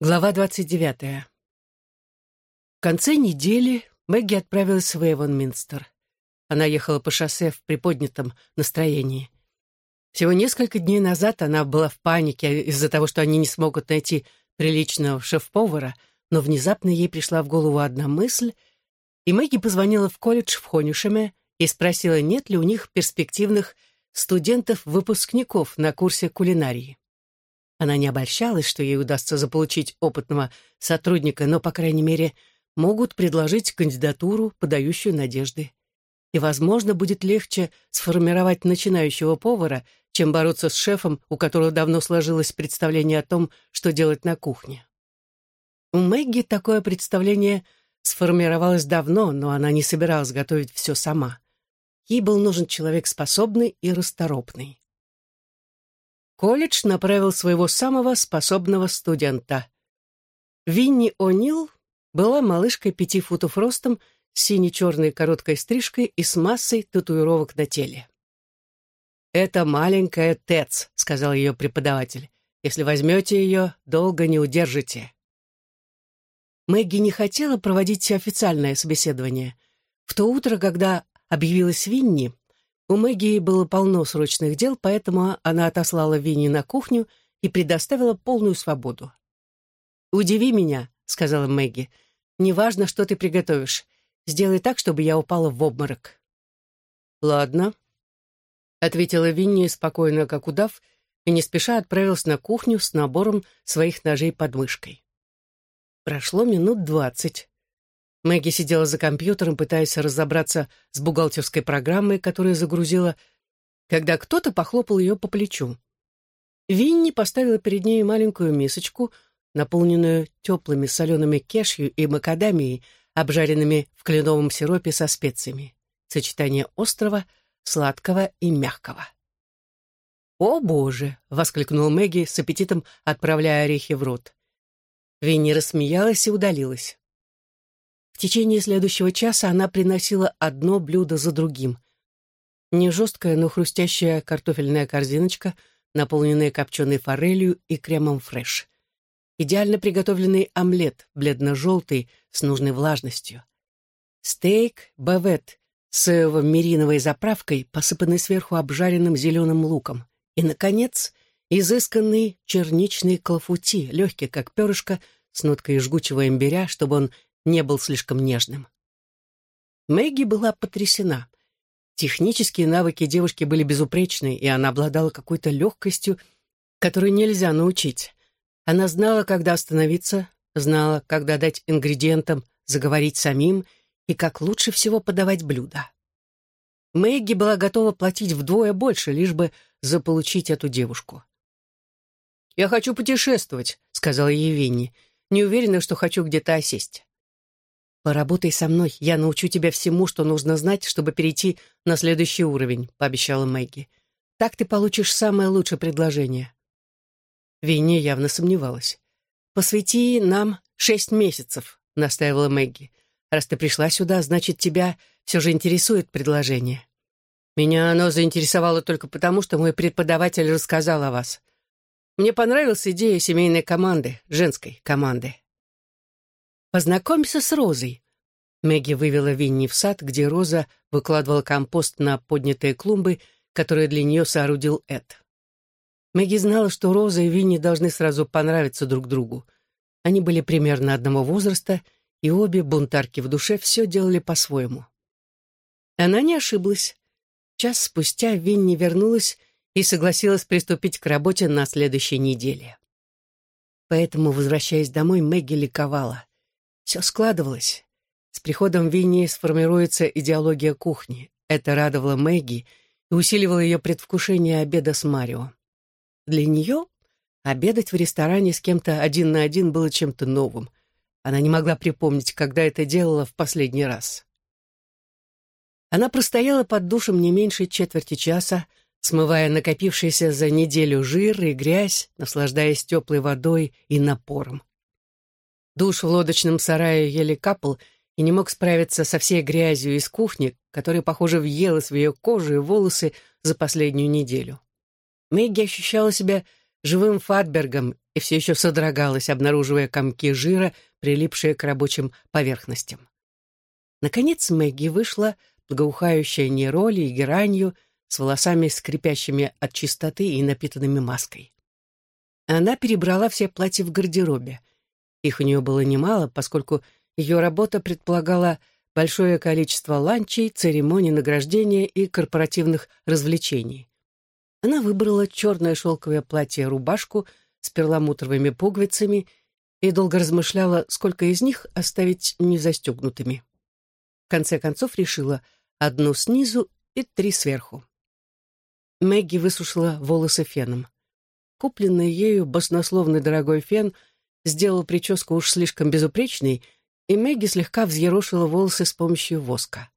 Глава двадцать девятая. В конце недели Мэгги отправилась в Эйвонминстер. Она ехала по шоссе в приподнятом настроении. Всего несколько дней назад она была в панике из-за того, что они не смогут найти приличного шеф-повара, но внезапно ей пришла в голову одна мысль, и Мэгги позвонила в колледж в Хонюшеме и спросила, нет ли у них перспективных студентов-выпускников на курсе кулинарии. Она не обольщалась, что ей удастся заполучить опытного сотрудника, но, по крайней мере, могут предложить кандидатуру, подающую надежды. И, возможно, будет легче сформировать начинающего повара, чем бороться с шефом, у которого давно сложилось представление о том, что делать на кухне. У Мэгги такое представление сформировалось давно, но она не собиралась готовить все сама. Ей был нужен человек способный и расторопный колледж направил своего самого способного студента. Винни О'Нил была малышкой пяти футов ростом, сине-черной короткой стрижкой и с массой татуировок на теле. «Это маленькая Тец», — сказал ее преподаватель. «Если возьмете ее, долго не удержите». Мэгги не хотела проводить официальное собеседование. В то утро, когда объявилась Винни, у Мэгги было полно срочных дел, поэтому она отослала Винни на кухню и предоставила полную свободу. «Удиви меня», — сказала Мэгги. «Неважно, что ты приготовишь. Сделай так, чтобы я упала в обморок». «Ладно», — ответила Винни спокойно, как удав, и не спеша отправилась на кухню с набором своих ножей под мышкой. Прошло минут двадцать. Мэгги сидела за компьютером, пытаясь разобраться с бухгалтерской программой, которую загрузила, когда кто-то похлопал ее по плечу. Винни поставила перед ней маленькую мисочку, наполненную теплыми солеными кешью и макадамией, обжаренными в кленовом сиропе со специями. Сочетание острого, сладкого и мягкого. «О, Боже!» — воскликнул Мэгги с аппетитом, отправляя орехи в рот. Винни рассмеялась и удалилась. В течение следующего часа она приносила одно блюдо за другим. Не жесткая, но хрустящая картофельная корзиночка, наполненная копченой форелью и кремом фреш. Идеально приготовленный омлет, бледно-желтый, с нужной влажностью. Стейк бавет с соево-мериновой заправкой, посыпанный сверху обжаренным зеленым луком. И, наконец, изысканный черничный клафути, легкий, как перышко, с ноткой жгучего имбиря, чтобы он не был слишком нежным. Мэгги была потрясена. Технические навыки девушки были безупречны, и она обладала какой-то легкостью, которую нельзя научить. Она знала, когда остановиться, знала, когда дать ингредиентам заговорить самим и как лучше всего подавать блюда. Мэгги была готова платить вдвое больше, лишь бы заполучить эту девушку. «Я хочу путешествовать», — сказала ей Винни. «Не уверена, что хочу где-то осесть». «Поработай со мной, я научу тебя всему, что нужно знать, чтобы перейти на следующий уровень», — пообещала Мэгги. «Так ты получишь самое лучшее предложение». Винни явно сомневалась. «Посвяти нам шесть месяцев», — настаивала Мэгги. «Раз ты пришла сюда, значит, тебя все же интересует предложение». «Меня оно заинтересовало только потому, что мой преподаватель рассказал о вас. Мне понравилась идея семейной команды, женской команды». «Познакомься с Розой». Мэгги вывела Винни в сад, где Роза выкладывала компост на поднятые клумбы, которые для нее соорудил Эд. Мэгги знала, что Роза и Винни должны сразу понравиться друг другу. Они были примерно одного возраста, и обе, бунтарки в душе, все делали по-своему. Она не ошиблась. Час спустя Винни вернулась и согласилась приступить к работе на следующей неделе. Поэтому, возвращаясь домой, Мэгги ликовала. Все складывалось. С приходом Винни сформируется идеология кухни. Это радовало Мэгги и усиливало ее предвкушение обеда с Марио. Для нее обедать в ресторане с кем-то один на один было чем-то новым. Она не могла припомнить, когда это делала в последний раз. Она простояла под душем не меньше четверти часа, смывая накопившийся за неделю жир и грязь, наслаждаясь теплой водой и напором. Душ в лодочном сарае еле капал и не мог справиться со всей грязью из кухни, которая, похоже, въелась в ее кожу и волосы за последнюю неделю. Мэгги ощущала себя живым Фатбергом и все еще содрогалась, обнаруживая комки жира, прилипшие к рабочим поверхностям. Наконец Мэгги вышла, благоухающая нейроли и геранью, с волосами, скрипящими от чистоты и напитанными маской. Она перебрала все платья в гардеробе. Их у нее было немало, поскольку ее работа предполагала большое количество ланчей, церемоний награждения и корпоративных развлечений. Она выбрала черное шелковое платье-рубашку с перламутровыми пуговицами и долго размышляла, сколько из них оставить незастегнутыми. В конце концов решила одну снизу и три сверху. Мэгги высушила волосы феном. Купленный ею баснословный дорогой фен сделал прическу уж слишком безупречной, и Мэгги слегка взъерошила волосы с помощью воска.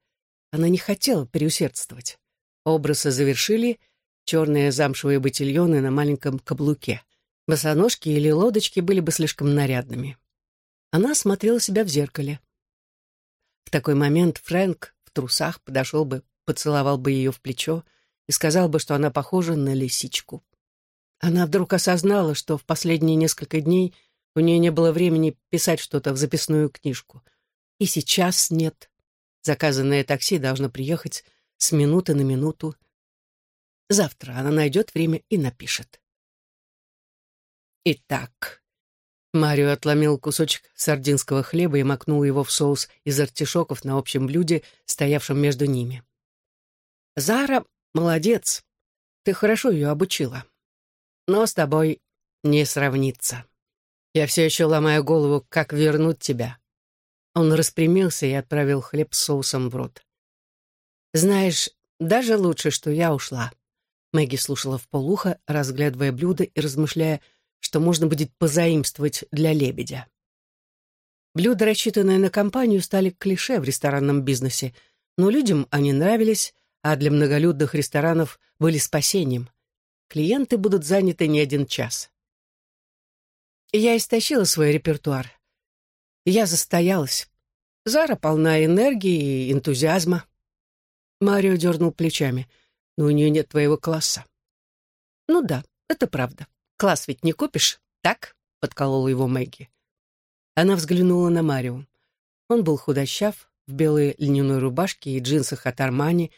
Она не хотела переусердствовать. Образы завершили черные замшевые ботильоны на маленьком каблуке. Босоножки или лодочки были бы слишком нарядными. Она смотрела себя в зеркале. В такой момент Фрэнк в трусах подошел бы, поцеловал бы ее в плечо и сказал бы, что она похожа на лисичку. Она вдруг осознала, что в последние несколько дней — у нее не было времени писать что-то в записную книжку. И сейчас нет. Заказанное такси должно приехать с минуты на минуту. Завтра она найдет время и напишет. Итак, Марио отломил кусочек сардинского хлеба и макнул его в соус из артишоков на общем блюде, стоявшем между ними. «Зара молодец. Ты хорошо ее обучила. Но с тобой не сравнится». Я все еще ломаю голову, как вернуть тебя. Он распрямился и отправил хлеб с соусом в рот. Знаешь, даже лучше, что я ушла. Мэгги слушала в полухо, разглядывая блюдо и размышляя, что можно будет позаимствовать для лебедя. Блюда, рассчитанные на компанию, стали клише в ресторанном бизнесе, но людям они нравились, а для многолюдных ресторанов были спасением. Клиенты будут заняты не один час. Я истощила свой репертуар. Я застоялась. Зара полна энергии и энтузиазма. Марио дернул плечами. Но у нее нет твоего класса. Ну да, это правда. Класс ведь не купишь, так? Подколола его Мэгги. Она взглянула на Марио. Он был худощав, в белой льняной рубашке и джинсах от Армани,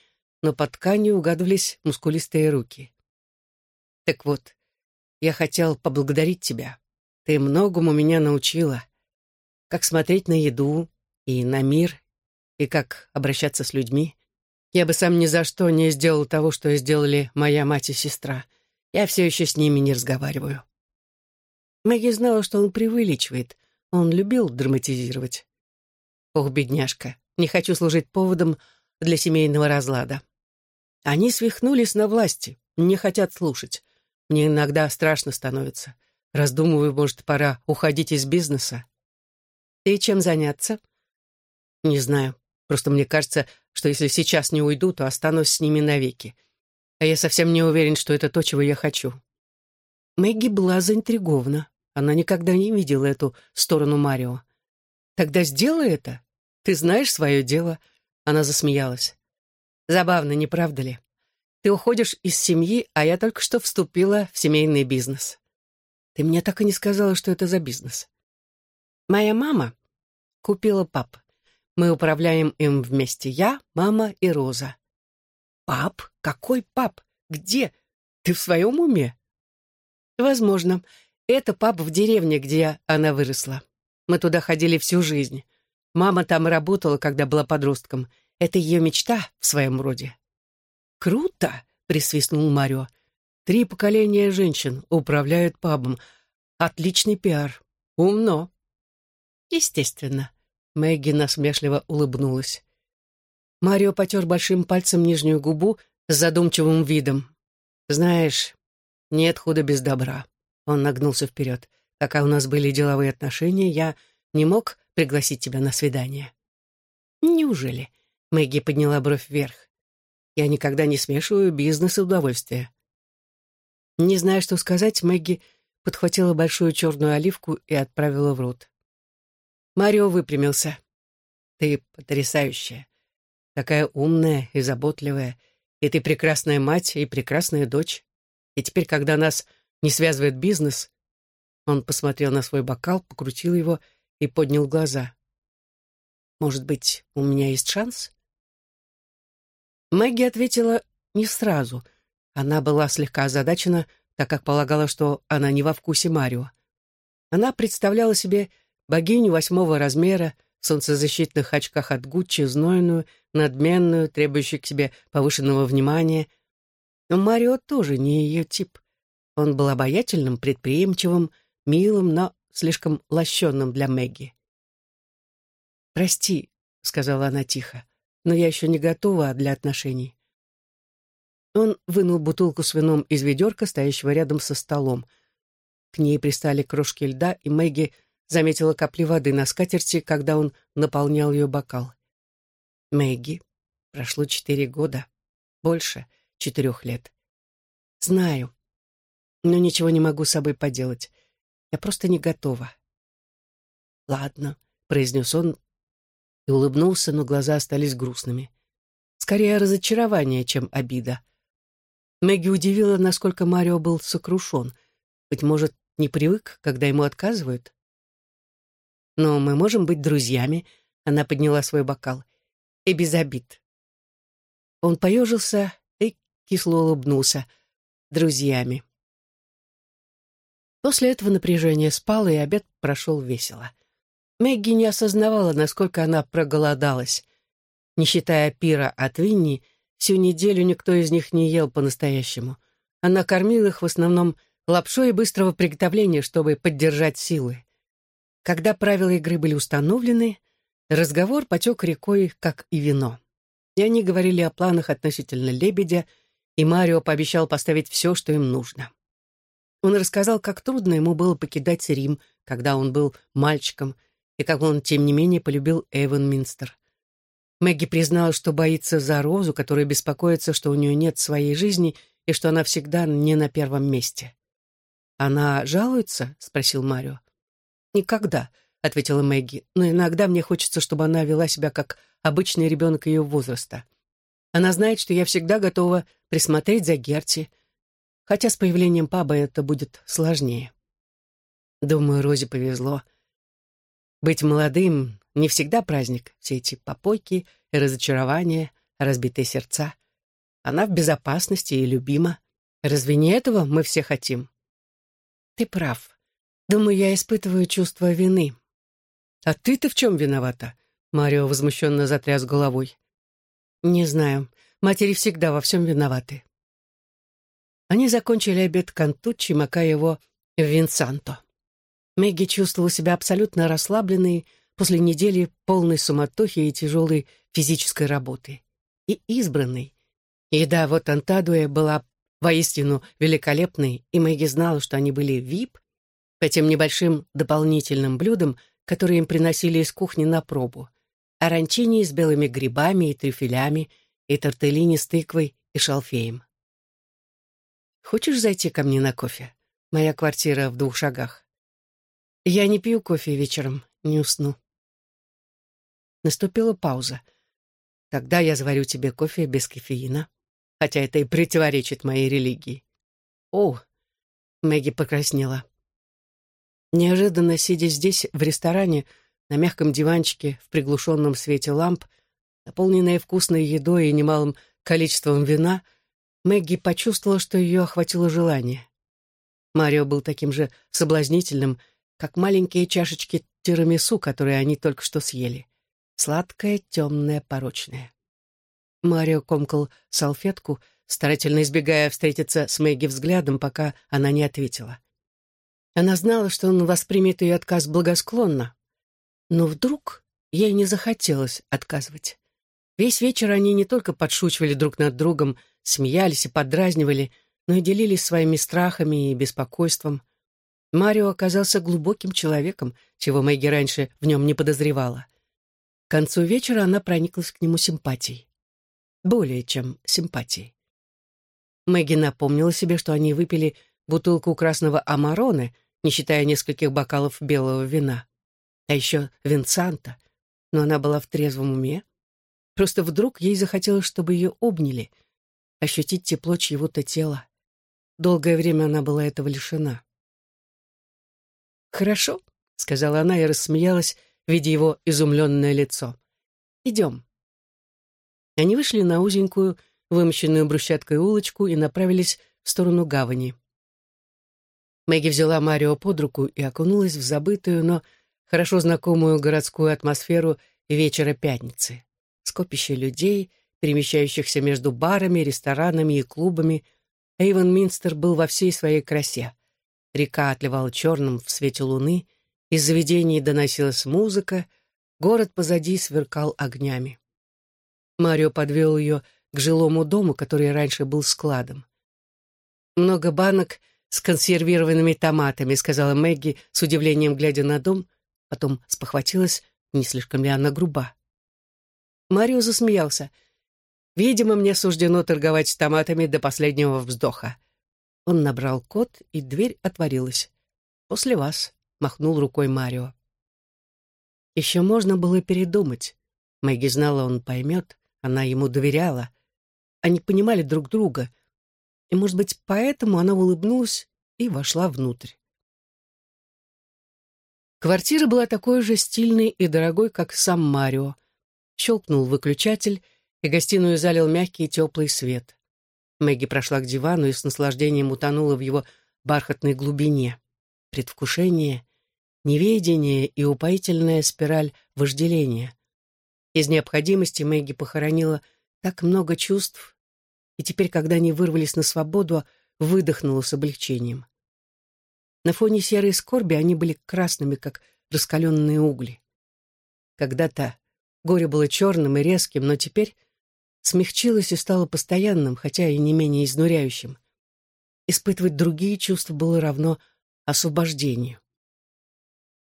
но под тканью угадывались мускулистые руки. «Так вот, я хотел поблагодарить тебя. Ты многому меня научила. Как смотреть на еду и на мир, и как обращаться с людьми. Я бы сам ни за что не сделал того, что сделали моя мать и сестра. Я все еще с ними не разговариваю. Мэгги знала, что он преувеличивает. Он любил драматизировать. Ох, бедняжка, не хочу служить поводом для семейного разлада. Они свихнулись на власти, не хотят слушать. Мне иногда страшно становится. Раздумываю, может, пора уходить из бизнеса. И чем заняться? Не знаю. Просто мне кажется, что если сейчас не уйду, то останусь с ними навеки. А я совсем не уверен, что это то, чего я хочу. Мэгги была заинтригована. Она никогда не видела эту сторону Марио. «Тогда сделай это. Ты знаешь свое дело». Она засмеялась. «Забавно, не правда ли? Ты уходишь из семьи, а я только что вступила в семейный бизнес. Ты мне так и не сказала, что это за бизнес. Моя мама купила пап. Мы управляем им вместе. Я, мама и Роза. Пап? Какой пап? Где? Ты в своем уме? Возможно. Это пап в деревне, где она выросла. Мы туда ходили всю жизнь. Мама там работала, когда была подростком. Это ее мечта в своем роде. «Круто!» — присвистнул Марио. Три поколения женщин управляют пабом. Отличный пиар. Умно. Естественно. Мэгги насмешливо улыбнулась. Марио потер большим пальцем нижнюю губу с задумчивым видом. «Знаешь, нет худа без добра». Он нагнулся вперед. «Пока у нас были деловые отношения, я не мог пригласить тебя на свидание». «Неужели?» Мэгги подняла бровь вверх. «Я никогда не смешиваю бизнес и удовольствие. Не зная, что сказать, Мэгги подхватила большую черную оливку и отправила в рот. Марио выпрямился. «Ты потрясающая. Такая умная и заботливая. И ты прекрасная мать и прекрасная дочь. И теперь, когда нас не связывает бизнес, Он посмотрел на свой бокал, покрутил его и поднял глаза. «Может быть, у меня есть шанс?» Мэгги ответила не сразу. Она была слегка озадачена, так как полагала, что она не во вкусе Марио. Она представляла себе богиню восьмого размера, в солнцезащитных очках от Гуччи, знойную, надменную, требующую к себе повышенного внимания. Но Марио тоже не ее тип. Он был обаятельным, предприимчивым, милым, но слишком лощенным для Мэгги. «Прости», — сказала она тихо, — «но я еще не готова для отношений». Он вынул бутылку с вином из ведерка, стоящего рядом со столом. К ней пристали крошки льда, и Мэгги заметила капли воды на скатерти, когда он наполнял ее бокал. «Мэгги, прошло четыре года. Больше четырех лет. Знаю, но ничего не могу с собой поделать. Я просто не готова». «Ладно», — произнес он и улыбнулся, но глаза остались грустными. Скорее разочарование, чем обида. Мэгги удивила, насколько Марио был сокрушен. Быть может, не привык, когда ему отказывают? Но мы можем быть друзьями, она подняла свой бокал, и без обид. Он поежился и кисло улыбнулся. Друзьями. После этого напряжение спало, и обед прошел весело. Мэгги не осознавала, насколько она проголодалась. Не считая пира от Винни, Всю неделю никто из них не ел по-настоящему. Она кормила их в основном лапшой быстрого приготовления, чтобы поддержать силы. Когда правила игры были установлены, разговор потек рекой, как и вино. И они говорили о планах относительно лебедя, и Марио пообещал поставить все, что им нужно. Он рассказал, как трудно ему было покидать Рим, когда он был мальчиком, и как он, тем не менее, полюбил Эван Минстер. Мэгги признала, что боится за Розу, которая беспокоится, что у нее нет своей жизни и что она всегда не на первом месте. «Она жалуется?» — спросил Марио. «Никогда», — ответила Мэгги, «но иногда мне хочется, чтобы она вела себя как обычный ребенок ее возраста. Она знает, что я всегда готова присмотреть за Герти, хотя с появлением папы это будет сложнее. Думаю, Розе повезло. Быть молодым не всегда праздник, все эти попойки разочарования, разбитые сердца. Она в безопасности и любима. Разве не этого мы все хотим? Ты прав. Думаю, я испытываю чувство вины. А ты-то в чем виновата? Марио возмущенно затряс головой. Не знаю. Матери всегда во всем виноваты. Они закончили обед кантучи, макая его в винсанто. Мэгги чувствовала себя абсолютно расслабленной, после недели полной суматохи и тяжелой физической работы. И избранной. И да, вот Антадуя была воистину великолепной, и Мэгги знала, что они были вип по тем небольшим дополнительным блюдам, которые им приносили из кухни на пробу. Оранчини с белыми грибами и трюфелями, и тортеллини с тыквой и шалфеем. «Хочешь зайти ко мне на кофе? Моя квартира в двух шагах. Я не пью кофе вечером, не усну». Наступила пауза. «Тогда я заварю тебе кофе без кофеина, хотя это и противоречит моей религии». «О!» — Мэгги покраснела. Неожиданно, сидя здесь, в ресторане, на мягком диванчике, в приглушенном свете ламп, наполненная вкусной едой и немалым количеством вина, Мэгги почувствовала, что ее охватило желание. Марио был таким же соблазнительным, как маленькие чашечки тирамису, которые они только что съели. Сладкое, темное, порочное. Марио комкал салфетку, старательно избегая встретиться с Мэгги взглядом, пока она не ответила. Она знала, что он воспримет ее отказ благосклонно. Но вдруг ей не захотелось отказывать. Весь вечер они не только подшучивали друг над другом, смеялись и подразнивали, но и делились своими страхами и беспокойством. Марио оказался глубоким человеком, чего Мэгги раньше в нем не подозревала. Концу вечера она прониклась к нему симпатией. Более чем симпатией. Мэгги напомнила себе, что они выпили бутылку красного амароне, не считая нескольких бокалов белого вина. А еще винсанта. Но она была в трезвом уме. Просто вдруг ей захотелось, чтобы ее обняли, ощутить тепло чьего-то тела. Долгое время она была этого лишена. «Хорошо», — сказала она и рассмеялась, видя его изумленное лицо. «Идем». Они вышли на узенькую, вымощенную брусчаткой улочку и направились в сторону гавани. Мэгги взяла Марио под руку и окунулась в забытую, но хорошо знакомую городскую атмосферу вечера пятницы. Скопище людей, перемещающихся между барами, ресторанами и клубами. Эйвен Минстер был во всей своей красе. Река отливала черным в свете луны, из заведений доносилась музыка, город позади сверкал огнями. Марио подвел ее к жилому дому, который раньше был складом. «Много банок с консервированными томатами», — сказала Мэгги, с удивлением глядя на дом, потом спохватилась, не слишком ли она груба. Марио засмеялся. «Видимо, мне суждено торговать томатами до последнего вздоха». Он набрал код, и дверь отворилась. «После вас», — махнул рукой Марио. Еще можно было передумать. Мэгги знала, он поймет, она ему доверяла. Они понимали друг друга. И, может быть, поэтому она улыбнулась и вошла внутрь. Квартира была такой же стильной и дорогой, как сам Марио. Щелкнул выключатель, и гостиную залил мягкий теплый свет. Мэгги прошла к дивану и с наслаждением утонула в его бархатной глубине. Предвкушение, неведение и упоительная спираль вожделения. Из необходимости Мэгги похоронила так много чувств, и теперь, когда они вырвались на свободу, выдохнула с облегчением. На фоне серой скорби они были красными, как раскаленные угли. Когда-то горе было черным и резким, но теперь смягчилось и стало постоянным, хотя и не менее изнуряющим. Испытывать другие чувства было равно освобождению.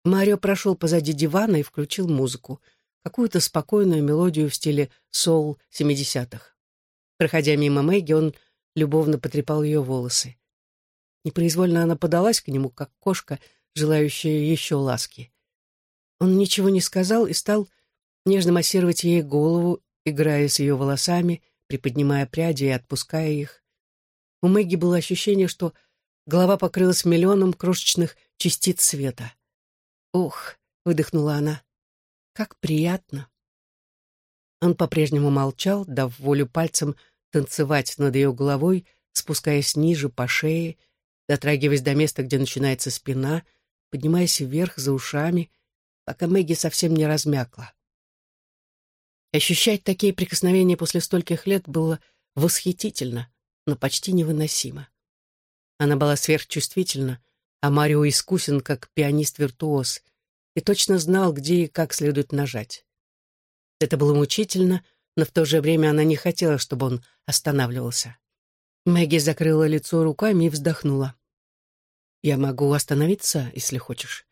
Марио прошел позади дивана и включил музыку, какую-то спокойную мелодию в стиле соул 70-х. Проходя мимо Мэгги, он любовно потрепал ее волосы. Непроизвольно она подалась к нему, как кошка, желающая еще ласки. Он ничего не сказал и стал нежно массировать ей голову, играя с ее волосами, приподнимая пряди и отпуская их. У Мэгги было ощущение, что голова покрылась миллионом крошечных частиц света. «Ох!» — выдохнула она. «Как приятно!» Он по-прежнему молчал, дав волю пальцем танцевать над ее головой, спускаясь ниже по шее, дотрагиваясь до места, где начинается спина, поднимаясь вверх за ушами, пока Мэгги совсем не размякла. Ощущать такие прикосновения после стольких лет было восхитительно, но почти невыносимо. Она была сверхчувствительна, а Марио искусен, как пианист-виртуоз, и точно знал, где и как следует нажать. Это было мучительно, но в то же время она не хотела, чтобы он останавливался. Мэгги закрыла лицо руками и вздохнула. «Я могу остановиться, если хочешь».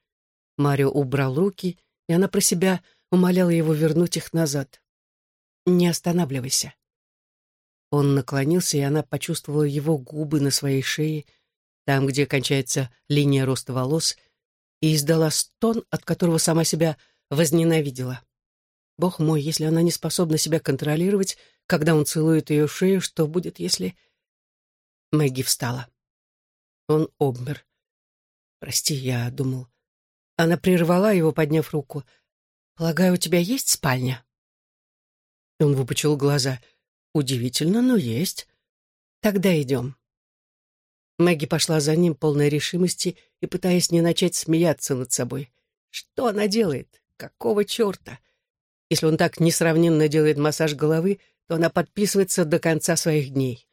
Марио убрал руки, и она про себя умоляла его вернуть их назад. «Не останавливайся». Он наклонился, и она почувствовала его губы на своей шее, там, где кончается линия роста волос, и издала стон, от которого сама себя возненавидела. Бог мой, если она не способна себя контролировать, когда он целует ее шею, что будет, если... Мэгги встала. Он обмер. «Прости, я думал...» Она прервала его, подняв руку. «Полагаю, у тебя есть спальня?» Он выпучил глаза. «Удивительно, но есть. Тогда идем». Мэгги пошла за ним, полной решимости и пытаясь не начать смеяться над собой. Что она делает? Какого черта? Если он так несравненно делает массаж головы, то она подписывается до конца своих дней.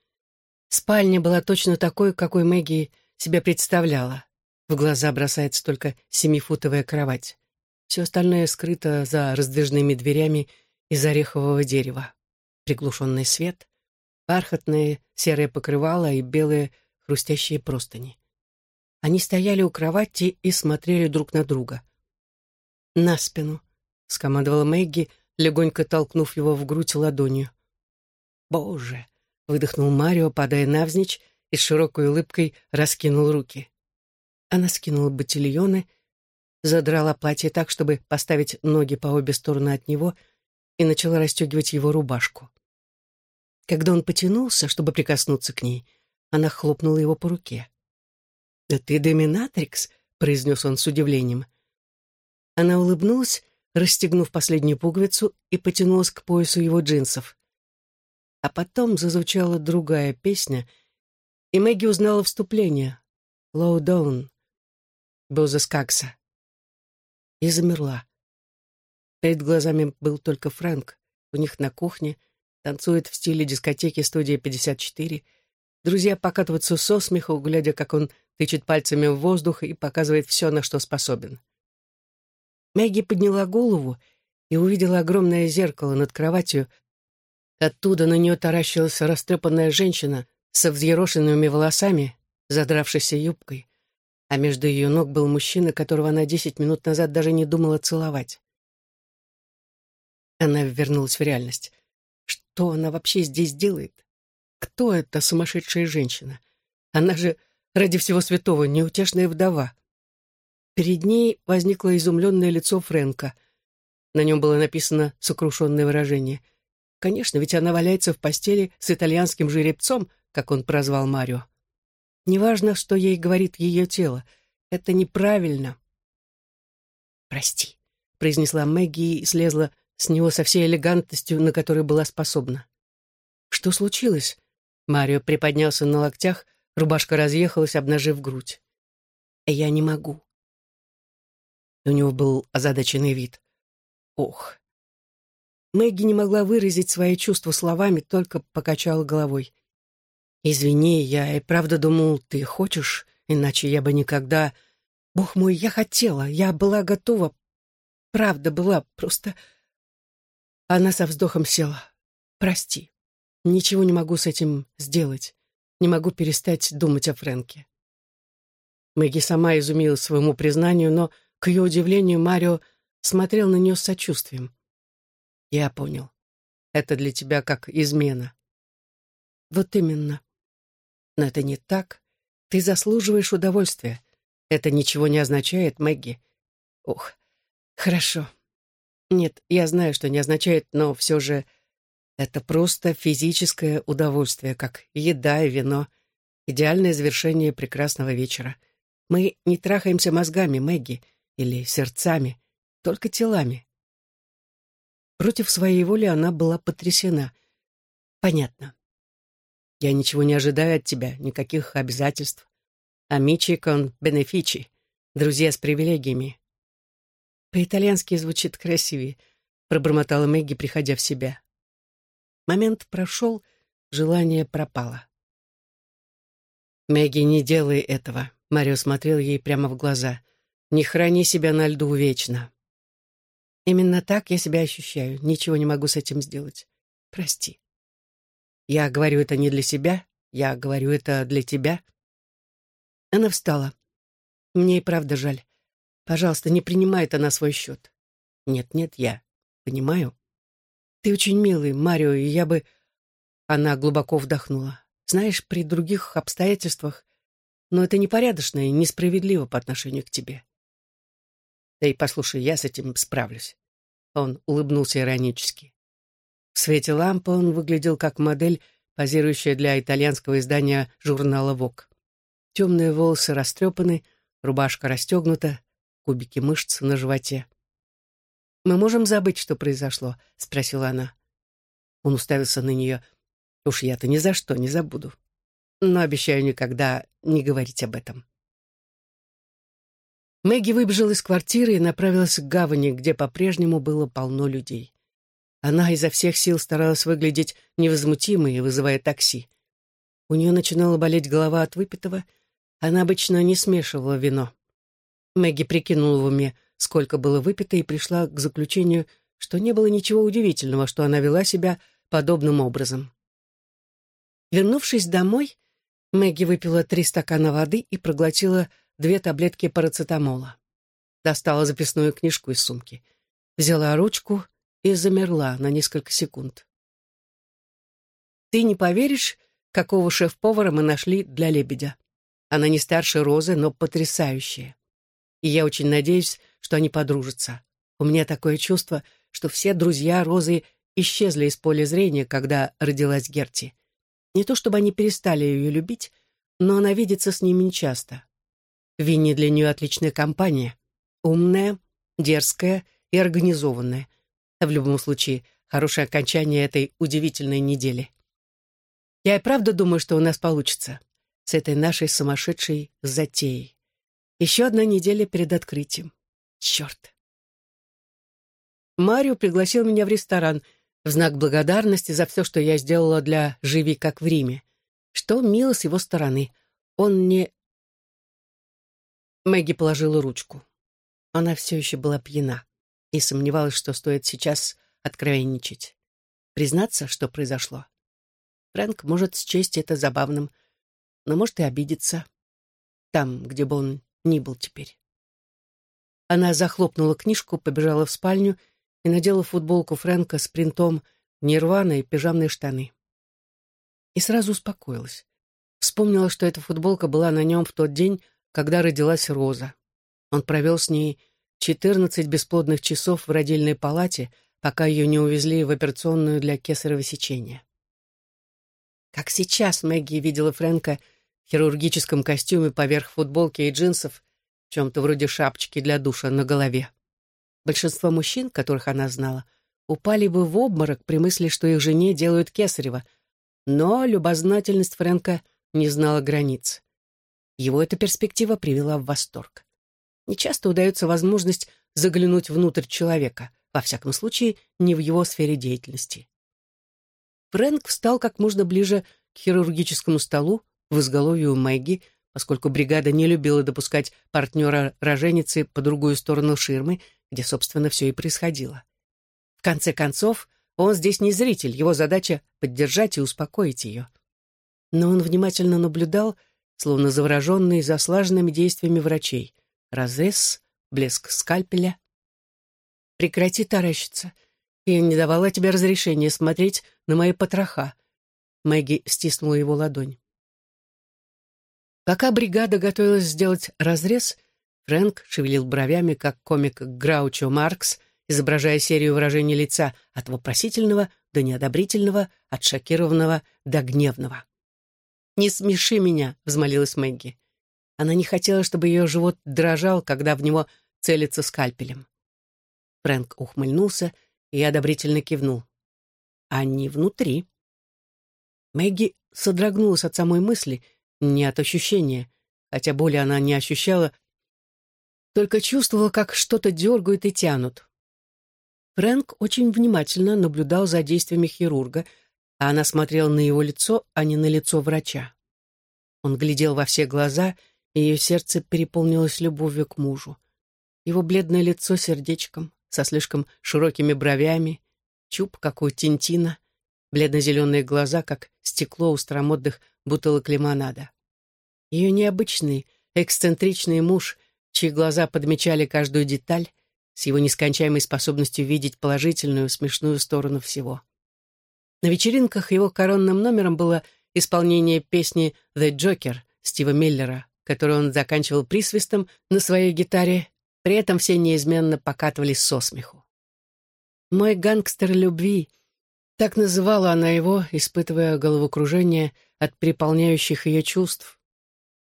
Спальня была точно такой, какой Мэгги себе представляла. В глаза бросается только семифутовая кровать. Все остальное скрыто за раздвижными дверями из орехового дерева. Приглушенный свет, бархатное серое покрывало и белые хрустящие простыни. Они стояли у кровати и смотрели друг на друга. «На спину», — скомандовала Мэгги, легонько толкнув его в грудь ладонью. «Боже!» выдохнул Марио, падая навзничь, и с широкой улыбкой раскинул руки. Она скинула ботильоны, задрала платье так, чтобы поставить ноги по обе стороны от него, и начала расстегивать его рубашку. Когда он потянулся, чтобы прикоснуться к ней, она хлопнула его по руке. «Да ты доминатрикс!» — произнес он с удивлением. Она улыбнулась, расстегнув последнюю пуговицу, и потянулась к поясу его джинсов. А потом зазвучала другая песня, и Мэгги узнала вступление «Low Down» Боза Скакса. И замерла. Перед глазами был только Фрэнк. У них на кухне танцует в стиле дискотеки «Студия 54». Друзья покатываются со смеху, глядя, как он тычет пальцами в воздух и показывает все, на что способен. Мэгги подняла голову и увидела огромное зеркало над кроватью. Оттуда на нее таращилась растрепанная женщина со взъерошенными волосами, задравшейся юбкой, а между ее ног был мужчина, которого она десять минут назад даже не думала целовать. Она вернулась в реальность. Что она вообще здесь делает? Кто эта сумасшедшая женщина? Она же, ради всего святого, неутешная вдова. Перед ней возникло изумленное лицо Фрэнка. На нем было написано сокрушенное выражение. Конечно, ведь она валяется в постели с итальянским жеребцом, как он прозвал Марио. Неважно, что ей говорит ее тело. Это неправильно. «Прости», — произнесла Мэгги и слезла с него со всей элегантностью, на которую была способна. «Что случилось?» Марио приподнялся на локтях, рубашка разъехалась, обнажив грудь. «Я не могу». У него был озадаченный вид. «Ох». Мэгги не могла выразить свои чувства словами, только покачала головой. «Извини, я и правда думал, ты хочешь, иначе я бы никогда...» «Бог мой, я хотела, я была готова. Правда была, просто...» Она со вздохом села. «Прости». Ничего не могу с этим сделать. Не могу перестать думать о Фрэнке. Мэгги сама изумилась своему признанию, но, к ее удивлению, Марио смотрел на нее с сочувствием. «Я понял. Это для тебя как измена». «Вот именно. Но это не так. Ты заслуживаешь удовольствия. Это ничего не означает, Мэгги. Ох, хорошо. Нет, я знаю, что не означает, но все же это просто физическое удовольствие, как еда и вино. Идеальное завершение прекрасного вечера. Мы не трахаемся мозгами, Мэгги, или сердцами, только телами. Против своей воли она была потрясена. Понятно. Я ничего не ожидаю от тебя, никаких обязательств. Амичи кон бенефичи, друзья с привилегиями. По-итальянски звучит красивее, пробормотала Мэгги, приходя в себя. Момент прошел, желание пропало. «Мэгги, не делай этого», — Марио смотрел ей прямо в глаза. «Не храни себя на льду вечно». «Именно так я себя ощущаю. Ничего не могу с этим сделать. Прости». «Я говорю это не для себя, я говорю это для тебя». Она встала. «Мне и правда жаль. Пожалуйста, не принимай это на свой счет». «Нет-нет, я понимаю». Ты очень милый, Марио, и я бы...» Она глубоко вдохнула. «Знаешь, при других обстоятельствах... Но это непорядочно и несправедливо по отношению к тебе». «Да и послушай, я с этим справлюсь». Он улыбнулся иронически. В свете лампы он выглядел как модель, позирующая для итальянского издания журнала «Вок». Темные волосы растрепаны, рубашка расстегнута, кубики мышц на животе. «Мы можем забыть, что произошло?» — спросила она. Он уставился на нее. «Уж я-то ни за что не забуду. Но обещаю никогда не говорить об этом». Мэгги выбежала из квартиры и направилась к гавани, где по-прежнему было полно людей. Она изо всех сил старалась выглядеть невозмутимой, вызывая такси. У нее начинала болеть голова от выпитого. Она обычно не смешивала вино. Мэгги прикинула в уме, сколько было выпито, и пришла к заключению, что не было ничего удивительного, что она вела себя подобным образом. Вернувшись домой, Мэгги выпила три стакана воды и проглотила две таблетки парацетамола. Достала записную книжку из сумки, взяла ручку и замерла на несколько секунд. «Ты не поверишь, какого шеф-повара мы нашли для лебедя. Она не старше Розы, но потрясающая и я очень надеюсь, что они подружатся. У меня такое чувство, что все друзья Розы исчезли из поля зрения, когда родилась Герти. Не то чтобы они перестали ее любить, но она видится с ними нечасто. Винни для нее отличная компания. Умная, дерзкая и организованная. В любом случае, хорошее окончание этой удивительной недели. Я и правда думаю, что у нас получится. С этой нашей сумасшедшей затеей. Еще одна неделя перед открытием. Черт. Марио пригласил меня в ресторан в знак благодарности за все, что я сделала для «Живи как в Риме». Что мило с его стороны. Он не... Мэгги положила ручку. Она все еще была пьяна и сомневалась, что стоит сейчас откровенничать. Признаться, что произошло. Фрэнк может счесть это забавным, но может и обидеться. Там, где бы он ни был теперь. Она захлопнула книжку, побежала в спальню и надела футболку Фрэнка с принтом «Нирвана» и пижамные штаны. И сразу успокоилась. Вспомнила, что эта футболка была на нем в тот день, когда родилась Роза. Он провел с ней четырнадцать бесплодных часов в родильной палате, пока ее не увезли в операционную для кесарево сечения. Как сейчас Мэгги видела Фрэнка в хирургическом костюме поверх футболки и джинсов, чем-то вроде шапочки для душа на голове. Большинство мужчин, которых она знала, упали бы в обморок при мысли, что их жене делают кесарево, но любознательность Фрэнка не знала границ. Его эта перспектива привела в восторг. Нечасто удается возможность заглянуть внутрь человека, во всяком случае, не в его сфере деятельности. Фрэнк встал как можно ближе к хирургическому столу в изголовье у Мэгги, поскольку бригада не любила допускать партнера роженицы по другую сторону ширмы, где, собственно, все и происходило. В конце концов, он здесь не зритель, его задача — поддержать и успокоить ее. Но он внимательно наблюдал, словно завороженный за слаженными действиями врачей. Разрез, блеск скальпеля. «Прекрати таращиться. Я не давала тебе разрешения смотреть на мои потроха». Мэгги стиснула его ладонь. Пока бригада готовилась сделать разрез, Фрэнк шевелил бровями, как комик Граучо Маркс, изображая серию выражений лица от вопросительного до неодобрительного, от шокированного до гневного. «Не смеши меня», — взмолилась Мэгги. Она не хотела, чтобы ее живот дрожал, когда в него целится скальпелем. Фрэнк ухмыльнулся и одобрительно кивнул. «Они внутри». Мэгги содрогнулась от самой мысли — не от ощущения, хотя боли она не ощущала, только чувствовала, как что-то дергают и тянут. Фрэнк очень внимательно наблюдал за действиями хирурга, а она смотрела на его лицо, а не на лицо врача. Он глядел во все глаза, и ее сердце переполнилось любовью к мужу. Его бледное лицо сердечком, со слишком широкими бровями, чуб, как у Тинтина, бледно-зеленые глаза, как стекло у старомодных бутылок лимонада. Ее необычный, эксцентричный муж, чьи глаза подмечали каждую деталь, с его нескончаемой способностью видеть положительную, смешную сторону всего. На вечеринках его коронным номером было исполнение песни «The Joker» Стива Миллера, которую он заканчивал присвистом на своей гитаре, при этом все неизменно покатывались со смеху. «Мой гангстер любви», так называла она его, испытывая головокружение от переполняющих ее чувств,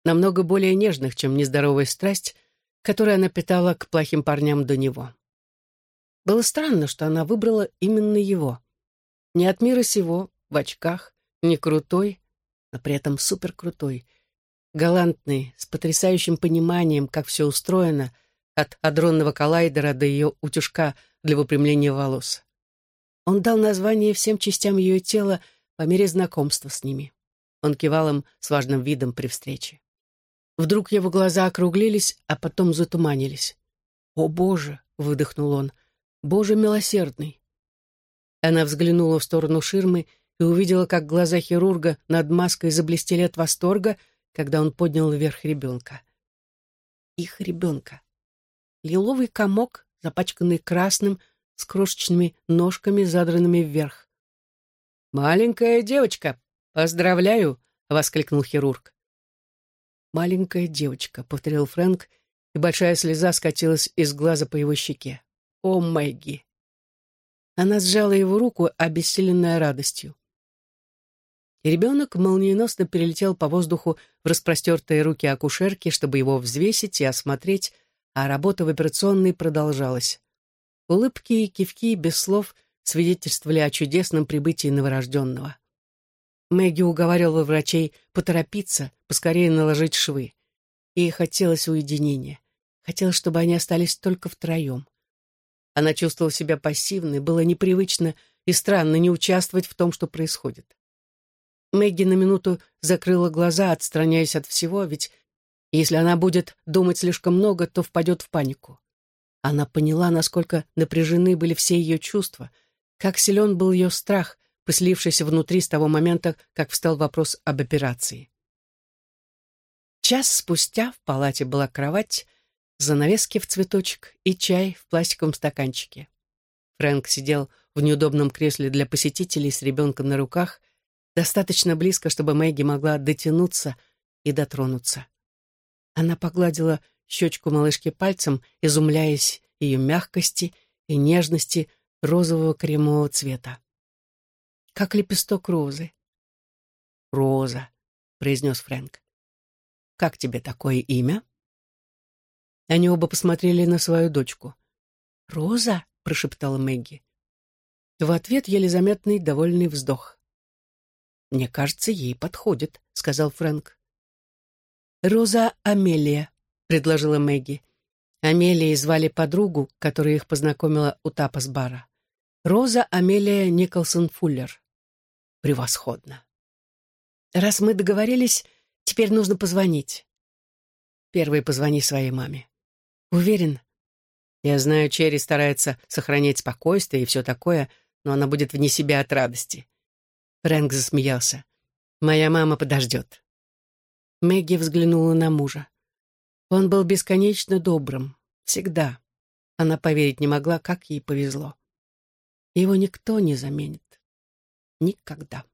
намного более нежных, чем нездоровая страсть, которую она питала к плохим парням до него. Было странно, что она выбрала именно его. Не от мира сего, в очках, не крутой, но при этом суперкрутой, галантный, с потрясающим пониманием, как все устроено, от адронного коллайдера до ее утюжка для выпрямления волос. Он дал название всем частям ее тела по мере знакомства с ними. Он кивал им с важным видом при встрече. Вдруг его глаза округлились, а потом затуманились. «О, Боже!» — выдохнул он. «Боже милосердный!» Она взглянула в сторону ширмы и увидела, как глаза хирурга над маской заблестели от восторга, когда он поднял вверх ребенка. Их ребенка. Лиловый комок, запачканный красным, с крошечными ножками, задранными вверх. «Маленькая девочка! Поздравляю!» — воскликнул хирург. «Маленькая девочка», — повторил Фрэнк, и большая слеза скатилась из глаза по его щеке. «О, Мэгги!» Она сжала его руку, обессиленная радостью. и ребенок молниеносно перелетел по воздуху в распростертые руки акушерки, чтобы его взвесить и осмотреть, а работа в операционной продолжалась. Улыбки и кивки без слов свидетельствовали о чудесном прибытии новорожденного. Мэгги уговаривала врачей поторопиться, поскорее наложить швы. Ей хотелось уединения. Хотелось, чтобы они остались только втроем. Она чувствовала себя пассивной, было непривычно и странно не участвовать в том, что происходит. Мэгги на минуту закрыла глаза, отстраняясь от всего, ведь если она будет думать слишком много, то впадет в панику. Она поняла, насколько напряжены были все ее чувства, как силен был ее страх, поселившийся внутри с того момента, как встал вопрос об операции. Час спустя в палате была кровать, занавески в цветочек и чай в пластиковом стаканчике. Фрэнк сидел в неудобном кресле для посетителей с ребенком на руках, достаточно близко, чтобы Мэгги могла дотянуться и дотронуться. Она погладила щечку малышки пальцем, изумляясь ее мягкости и нежности розового кремового цвета. Как лепесток розы. «Роза», — произнес Фрэнк. «Как тебе такое имя?» Они оба посмотрели на свою дочку. «Роза?» — прошептала Мэгги. В ответ еле заметный довольный вздох. «Мне кажется, ей подходит», — сказал Фрэнк. «Роза Амелия», — предложила Мэгги. Амелией звали подругу, которая их познакомила у тапас-бара. Роза Амелия Николсон Фуллер. Превосходно. Раз мы договорились, теперь нужно позвонить. Первый позвони своей маме. Уверен? Я знаю, Черри старается сохранять спокойствие и все такое, но она будет вне себя от радости. Фрэнк засмеялся. «Моя мама подождет». Мэгги взглянула на мужа. Он был бесконечно добрым. Всегда. Она поверить не могла, как ей повезло. Его никто не заменит. Никогда.